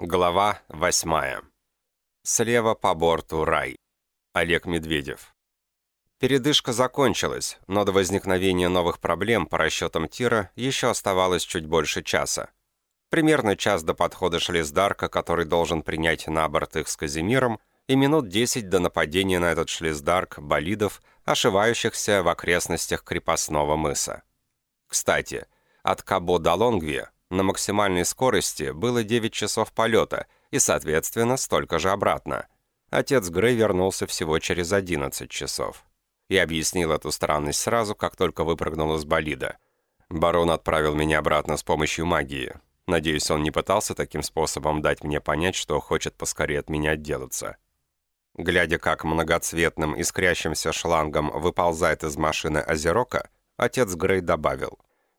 Глава 8. Слева по борту рай. Олег Медведев. Передышка закончилась, но до возникновения новых проблем по расчетам тира еще оставалось чуть больше часа. Примерно час до подхода шлездарка, который должен принять на борт их с Казимиром, и минут 10 до нападения на этот шлездарк болидов, ошивающихся в окрестностях крепостного мыса. Кстати, от Кабо до Лонгви на максимальной скорости было 9 часов полета и, соответственно, столько же обратно. Отец Грей вернулся всего через 11 часов. И объяснил эту странность сразу, как только выпрыгнул из болида. Барон отправил меня обратно с помощью магии. Надеюсь, он не пытался таким способом дать мне понять, что хочет поскорее от меня отделаться. Глядя, как многоцветным искрящимся шлангом выползает из машины Озерока, отец Грей добавил.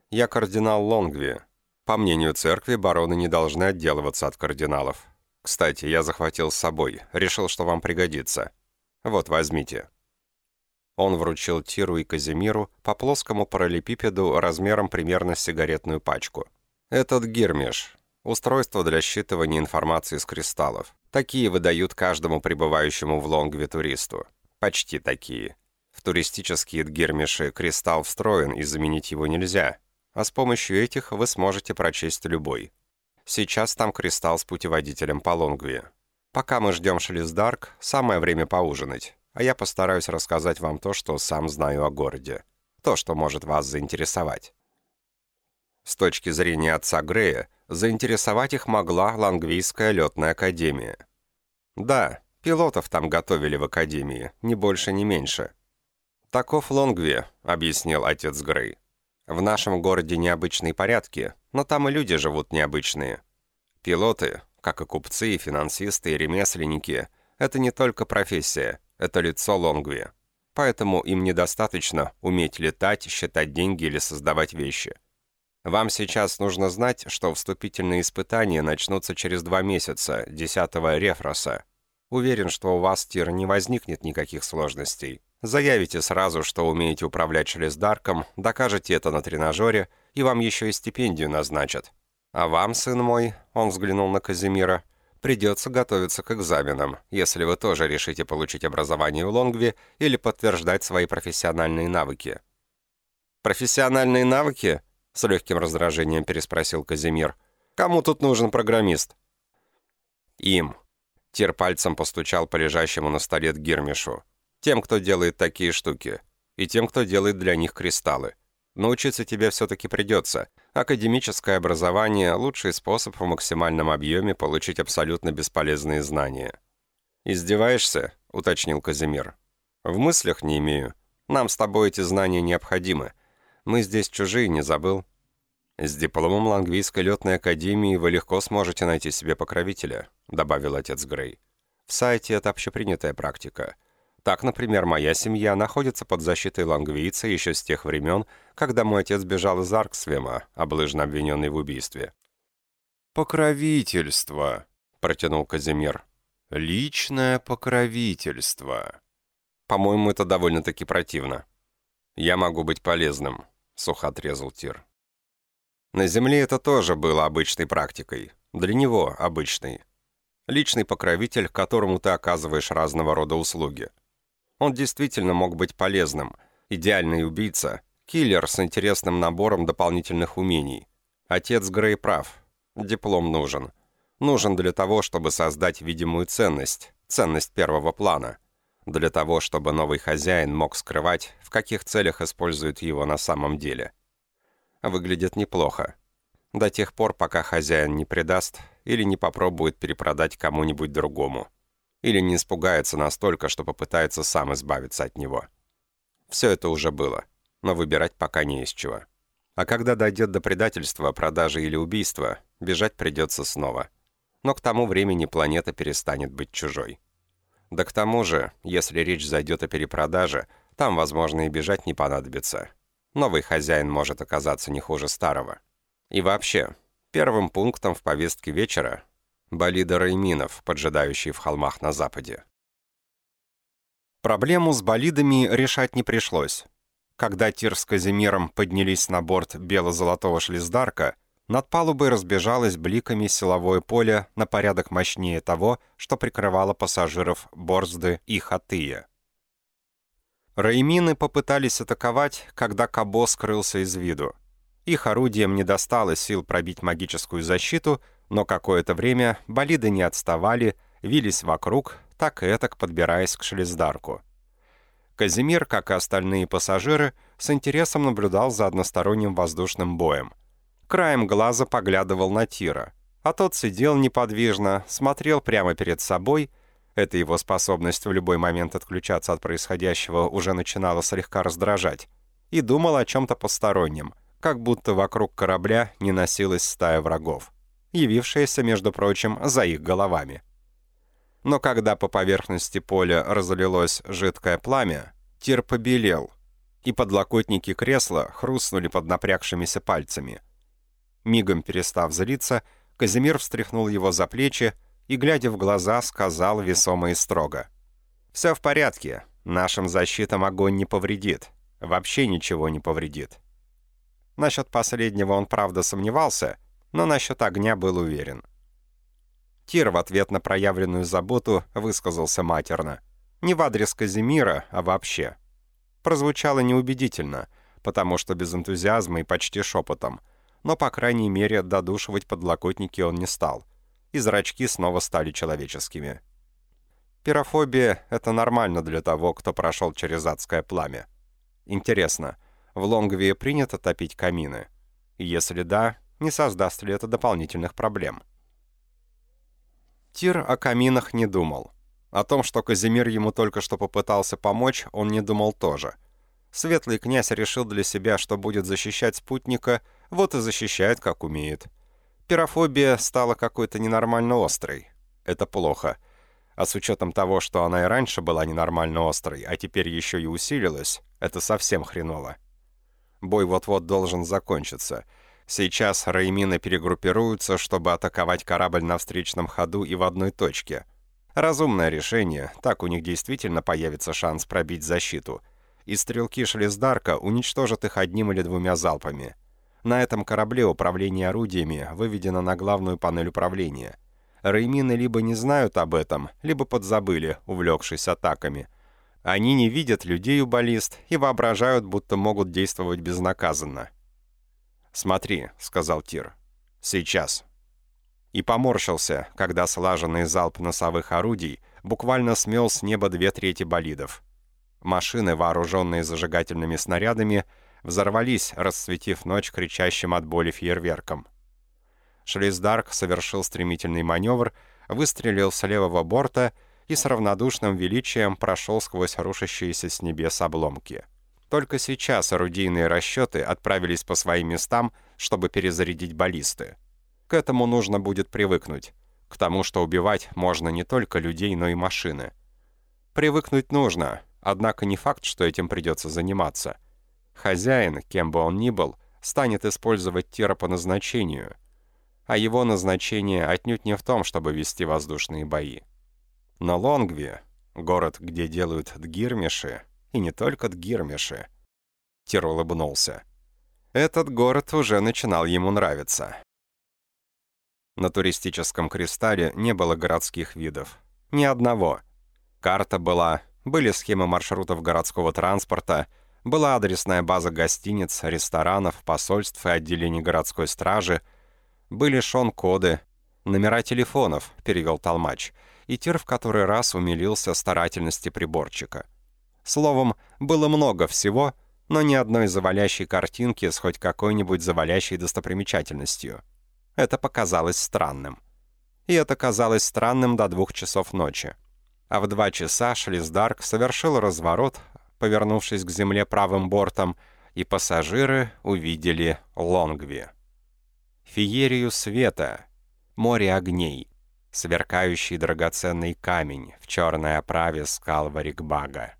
«Я кардинал Лонгви, по мнению церкви, бароны не должны отделываться от кардиналов. Кстати, я захватил с собой. Решил, что вам пригодится. Вот, возьмите». Он вручил Тиру и Казимиру по плоскому параллелепипеду размером примерно с сигаретную пачку. Этот гирмиш — устройство для считывания информации из кристаллов. Такие выдают каждому прибывающему в Лонгве туристу. Почти такие. В туристические гирмиши кристалл встроен, и заменить его нельзя а с помощью этих вы сможете прочесть любой. Сейчас там кристалл с путеводителем по Лонгви. Пока мы ждем Шлиздарк, самое время поужинать, а я постараюсь рассказать вам то, что сам знаю о городе. То, что может вас заинтересовать. С точки зрения отца Грея, заинтересовать их могла Лангвийская летная академия. Да, пилотов там готовили в академии, ни больше, ни меньше. «Таков Лонгви», — объяснил отец Грей. В нашем городе необычные порядки, но там и люди живут необычные. Пилоты, как и купцы, финансисты и ремесленники, это не только профессия, это лицо Лонгви. Поэтому им недостаточно уметь летать, считать деньги или создавать вещи. Вам сейчас нужно знать, что вступительные испытания начнутся через два месяца, 10 рефроса. Уверен, что у вас, Тир, не возникнет никаких сложностей. Заявите сразу, что умеете управлять шлездарком, докажете это на тренажере, и вам еще и стипендию назначат. А вам, сын мой, он взглянул на Казимира, придется готовиться к экзаменам, если вы тоже решите получить образование в Лонгве или подтверждать свои профессиональные навыки. «Профессиональные навыки?» — с легким раздражением переспросил Казимир. «Кому тут нужен программист?» «Им». Тир пальцем постучал по лежащему на столе Гирмишу. Тем, кто делает такие штуки. И тем, кто делает для них кристаллы. Научиться тебе все-таки придется. Академическое образование – лучший способ в максимальном объеме получить абсолютно бесполезные знания. «Издеваешься?» – уточнил Казимир. «В мыслях не имею. Нам с тобой эти знания необходимы. Мы здесь чужие, не забыл?» «С дипломом Лангвийской летной академии вы легко сможете найти себе покровителя», – добавил отец Грей. «В сайте это общепринятая практика». Так, например, моя семья находится под защитой лангвийца еще с тех времен, когда мой отец бежал из Арксвема, облыжно обвиненный в убийстве. «Покровительство», — протянул Казимир. «Личное покровительство». «По-моему, это довольно-таки противно». «Я могу быть полезным», — сухо отрезал Тир. На Земле это тоже было обычной практикой. Для него обычной. Личный покровитель, которому ты оказываешь разного рода услуги. Он действительно мог быть полезным. Идеальный убийца, киллер с интересным набором дополнительных умений. Отец Грей прав. Диплом нужен. Нужен для того, чтобы создать видимую ценность, ценность первого плана. Для того, чтобы новый хозяин мог скрывать, в каких целях использует его на самом деле. Выглядит неплохо. До тех пор, пока хозяин не предаст или не попробует перепродать кому-нибудь другому или не испугается настолько, что попытается сам избавиться от него. Все это уже было, но выбирать пока не из чего. А когда дойдет до предательства, продажи или убийства, бежать придется снова. Но к тому времени планета перестанет быть чужой. Да к тому же, если речь зайдет о перепродаже, там, возможно, и бежать не понадобится. Новый хозяин может оказаться не хуже старого. И вообще, первым пунктом в повестке вечера болида Рейминов, поджидающий в холмах на западе. Проблему с болидами решать не пришлось. Когда Тир с Казимиром поднялись на борт бело-золотого шлиздарка, Над палубой разбежалось бликами силовое поле на порядок мощнее того, что прикрывало пассажиров Борзды и Хатыя. Раймины попытались атаковать, когда Кабо скрылся из виду. Их орудием не достало сил пробить магическую защиту, но какое-то время болиды не отставали, вились вокруг, так и этак подбираясь к Шлиздарку. Казимир, как и остальные пассажиры, с интересом наблюдал за односторонним воздушным боем. Краем глаза поглядывал на Тира, а тот сидел неподвижно, смотрел прямо перед собой. Эта его способность в любой момент отключаться от происходящего уже начинала слегка раздражать. И думал о чем-то постороннем, как будто вокруг корабля не носилась стая врагов, явившаяся, между прочим, за их головами. Но когда по поверхности поля разлилось жидкое пламя, Тир побелел, и подлокотники кресла хрустнули под напрягшимися пальцами – Мигом перестав злиться, Казимир встряхнул его за плечи и, глядя в глаза, сказал весомо и строго. «Все в порядке. Нашим защитам огонь не повредит. Вообще ничего не повредит». Насчет последнего он, правда, сомневался, но насчет огня был уверен. Тир в ответ на проявленную заботу высказался матерно. Не в адрес Казимира, а вообще. Прозвучало неубедительно, потому что без энтузиазма и почти шепотом – но, по крайней мере, додушивать подлокотники он не стал, и зрачки снова стали человеческими. Пирофобия — это нормально для того, кто прошел через адское пламя. Интересно, в Лонгвии принято топить камины? Если да, не создаст ли это дополнительных проблем? Тир о каминах не думал. О том, что Казимир ему только что попытался помочь, он не думал тоже. Светлый князь решил для себя, что будет защищать спутника — вот и защищает, как умеет. Пирофобия стала какой-то ненормально острой. Это плохо. А с учетом того, что она и раньше была ненормально острой, а теперь еще и усилилась, это совсем хреново. Бой вот-вот должен закончиться. Сейчас Реймины перегруппируются, чтобы атаковать корабль на встречном ходу и в одной точке. Разумное решение, так у них действительно появится шанс пробить защиту. И стрелки Шлиздарка уничтожат их одним или двумя залпами – на этом корабле управление орудиями выведено на главную панель управления. Реймины либо не знают об этом, либо подзабыли, увлекшись атаками. Они не видят людей у баллист и воображают, будто могут действовать безнаказанно. «Смотри», — сказал Тир. «Сейчас». И поморщился, когда слаженный залп носовых орудий буквально смел с неба две трети болидов. Машины, вооруженные зажигательными снарядами, взорвались, расцветив ночь кричащим от боли фейерверком. Шлиздарк совершил стремительный маневр, выстрелил с левого борта и с равнодушным величием прошел сквозь рушащиеся с небес обломки. Только сейчас орудийные расчеты отправились по своим местам, чтобы перезарядить баллисты. К этому нужно будет привыкнуть. К тому, что убивать можно не только людей, но и машины. Привыкнуть нужно, однако не факт, что этим придется заниматься – Хозяин, кем бы он ни был, станет использовать Тира по назначению, а его назначение отнюдь не в том, чтобы вести воздушные бои. Но Лонгви, город, где делают дгирмиши, и не только дгирмиши, Тир улыбнулся. Этот город уже начинал ему нравиться. На туристическом кристалле не было городских видов. Ни одного. Карта была, были схемы маршрутов городского транспорта — была адресная база гостиниц, ресторанов, посольств и отделений городской стражи. Были шон-коды, номера телефонов, перевел Толмач, и Тир в который раз умилился старательности приборчика. Словом, было много всего, но ни одной завалящей картинки с хоть какой-нибудь завалящей достопримечательностью. Это показалось странным. И это казалось странным до двух часов ночи. А в два часа Шлиздарк совершил разворот, повернувшись к земле правым бортом, и пассажиры увидели Лонгви. Феерию света, море огней, сверкающий драгоценный камень в черной оправе скал Варикбага.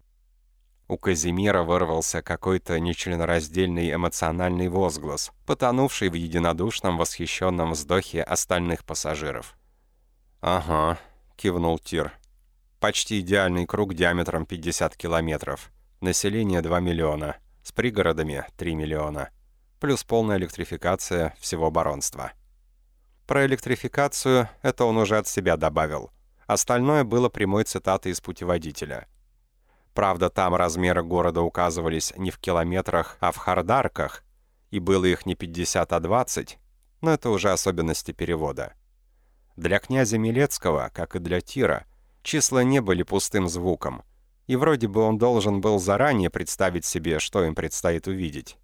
У Казимира вырвался какой-то нечленораздельный эмоциональный возглас, потонувший в единодушном восхищенном вздохе остальных пассажиров. «Ага», — кивнул Тир. «Почти идеальный круг диаметром 50 километров. Население 2 миллиона. С пригородами 3 миллиона. плюс полная электрификация всего баронства. Про электрификацию это он уже от себя добавил. Остальное было прямой цитатой из путеводителя. Правда, там размеры города указывались не в километрах, а в хардарках, и было их не 50, а 20, но это уже особенности перевода. Для князя Милецкого, как и для Тира, числа не были пустым звуком, и вроде бы он должен был заранее представить себе, что им предстоит увидеть.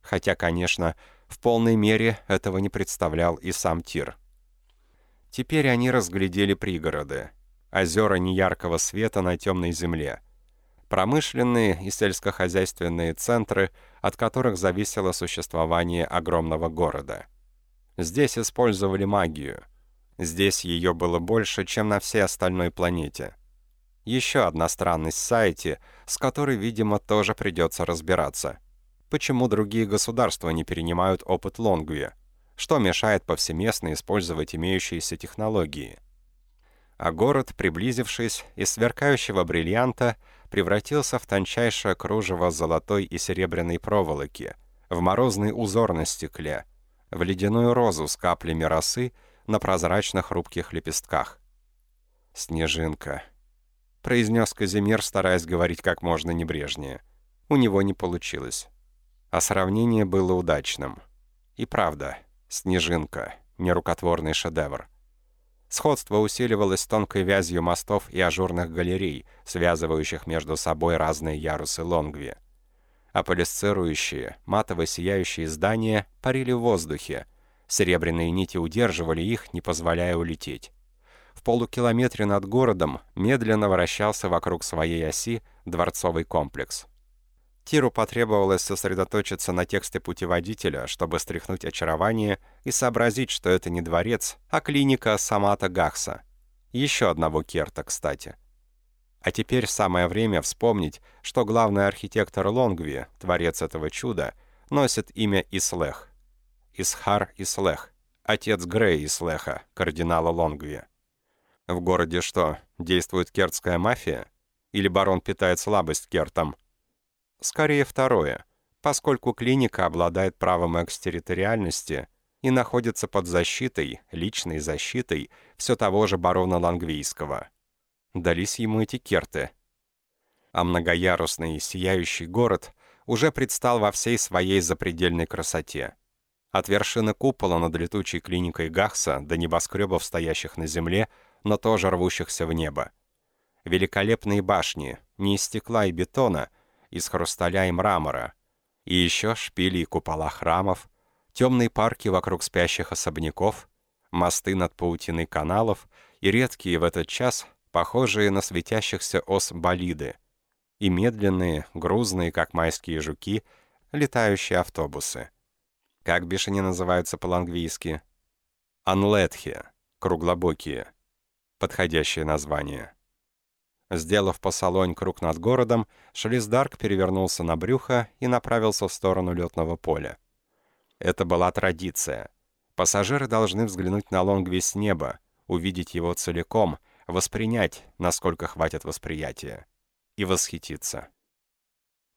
Хотя, конечно, в полной мере этого не представлял и сам Тир. Теперь они разглядели пригороды. Озера неяркого света на темной земле. Промышленные и сельскохозяйственные центры, от которых зависело существование огромного города. Здесь использовали магию. Здесь ее было больше, чем на всей остальной планете. Еще одна странность сайте, с которой, видимо, тоже придется разбираться – Почему другие государства не перенимают опыт Лонгви? Что мешает повсеместно использовать имеющиеся технологии? А город, приблизившись, из сверкающего бриллианта превратился в тончайшее кружево золотой и серебряной проволоки, в морозный узор на стекле, в ледяную розу с каплями росы на прозрачных хрупких лепестках. «Снежинка», — произнес Казимир, стараясь говорить как можно небрежнее. У него не получилось. А сравнение было удачным. И правда, «Снежинка» — нерукотворный шедевр. Сходство усиливалось тонкой вязью мостов и ажурных галерей, связывающих между собой разные ярусы Лонгви. Аполисцирующие, матово-сияющие здания парили в воздухе. Серебряные нити удерживали их, не позволяя улететь. В полукилометре над городом медленно вращался вокруг своей оси дворцовый комплекс — Тиру потребовалось сосредоточиться на тексте путеводителя, чтобы стряхнуть очарование и сообразить, что это не дворец, а клиника Самата Гахса. Еще одного Керта, кстати. А теперь самое время вспомнить, что главный архитектор Лонгви, творец этого чуда, носит имя Ислех. Исхар Ислех, отец Грей Ислеха, кардинала Лонгви. В городе что, действует кертская мафия? Или барон питает слабость кертам – Скорее второе, поскольку клиника обладает правом экстерриториальности и находится под защитой, личной защитой, все того же барона Лангвийского. Дались ему эти керты. А многоярусный и сияющий город уже предстал во всей своей запредельной красоте. От вершины купола над летучей клиникой Гахса до небоскребов, стоящих на земле, но тоже рвущихся в небо. Великолепные башни, не из стекла и бетона — из хрусталя и мрамора, и еще шпили и купола храмов, темные парки вокруг спящих особняков, мосты над паутиной каналов и редкие в этот час, похожие на светящихся ос болиды, и медленные, грузные, как майские жуки, летающие автобусы. Как они называются по-лангвийски? Анлетхи, круглобокие. Подходящее название. Сделав по салонь круг над городом, Шлиздарк перевернулся на брюхо и направился в сторону летного поля. Это была традиция. Пассажиры должны взглянуть на Лонгви с неба, увидеть его целиком, воспринять, насколько хватит восприятия, и восхититься.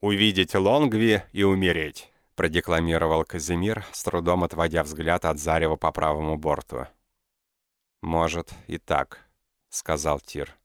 «Увидеть Лонгви и умереть», — продекламировал Казимир, с трудом отводя взгляд от зарева по правому борту. «Может, и так», — сказал Тир.